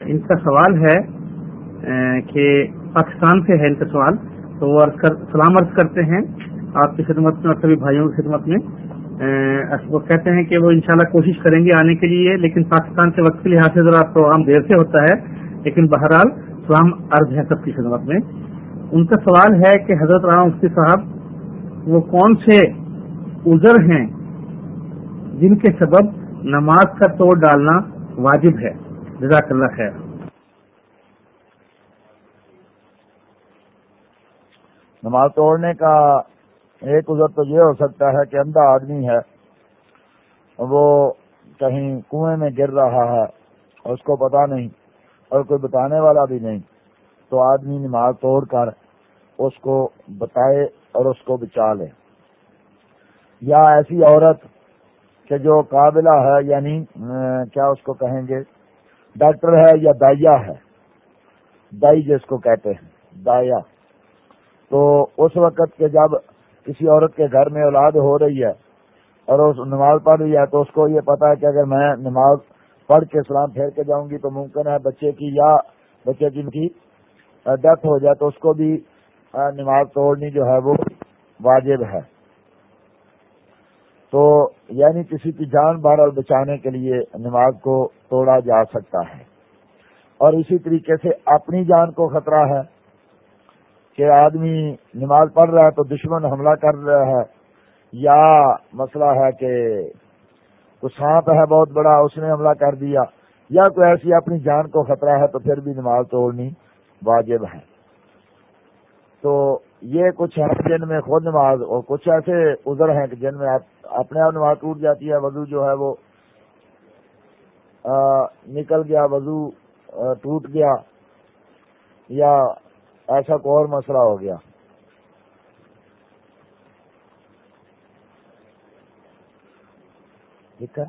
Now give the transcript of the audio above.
ان کا سوال ہے کہ پاکستان سے ہے ان کا سوال، تو وہ سلام عرض کرتے ہیں آپ کی خدمت میں اور سبھی بھائیوں کی خدمت میں۔ وہ کہتے ہیں کہ وہ انشاءاللہ کوشش کریں گے آنے کے لیے، لیکن پاکستان کے وقت کے لحاظ سے ذرا پروگرام دیر سے ہوتا ہے، لیکن بہرحال سلام عرض ہے سب کی خدمت میں۔ ان کا سوال ہے کہ حضرت رام مفتی صاحب، وہ کون سے ازر ہیں جن کے سبب نماز کا توڑ ڈالنا واجب ہے؟ جزاک اللہ خیر۔ نماز توڑنے کا ایک ازر تو یہ ہو سکتا ہے کہ اندھا آدمی ہے، وہ کہیں کنویں میں گر رہا ہے اور اس کو پتا نہیں اور کوئی بتانے والا بھی نہیں۔ تو آدمی نماز توڑ کر اس کو بتائے اور اس کو بچا لے۔ یا ایسی عورت کہ جو قابلہ ہے یعنی کیا اس کو کہیں گے؟ ڈاکٹر ہے یا دائیا ہے؟ دائی جس کو کہتے ہیں، دایا۔ تو اس وقت کے جب کسی عورت کے گھر میں اولاد ہو رہی ہے اور اس نماز پڑھ رہی ہے تو اس کو یہ پتا ہے کہ اگر میں نماز پڑھ کے سلام پھیر کے جاؤں گی تو ممکن ہے بچے کی یا بچے جن کی ڈیتھ ہو جائے تو اس کو بھی نماز توڑنی جو ہے وہ واجب ہے۔ یعنی کسی کی جان بار بچانے کے لیے نماز کو توڑا جا سکتا ہے۔ اور اسی طریقے سے اپنی جان کو خطرہ ہے کہ آدمی نماز پڑھ رہا ہے تو دشمن حملہ کر رہا ہے، یا مسئلہ ہے کہ کوئی سانپ ہے بہت بڑا، اس نے حملہ کر دیا، یا کوئی ایسی اپنی جان کو خطرہ ہے تو پھر بھی نماز توڑنی واجب ہے۔ تو یہ کچھ ہے جن میں خود نماز، اور کچھ ایسے ازر ہیں کہ جن میں آپ اپنے آپ نماز ٹوٹ جاتی ہے، وضو جو ہے وہ نکل گیا، وضو ٹوٹ گیا، یا ایسا کو اور مسئلہ ہو گیا۔ ٹھیک ہے؟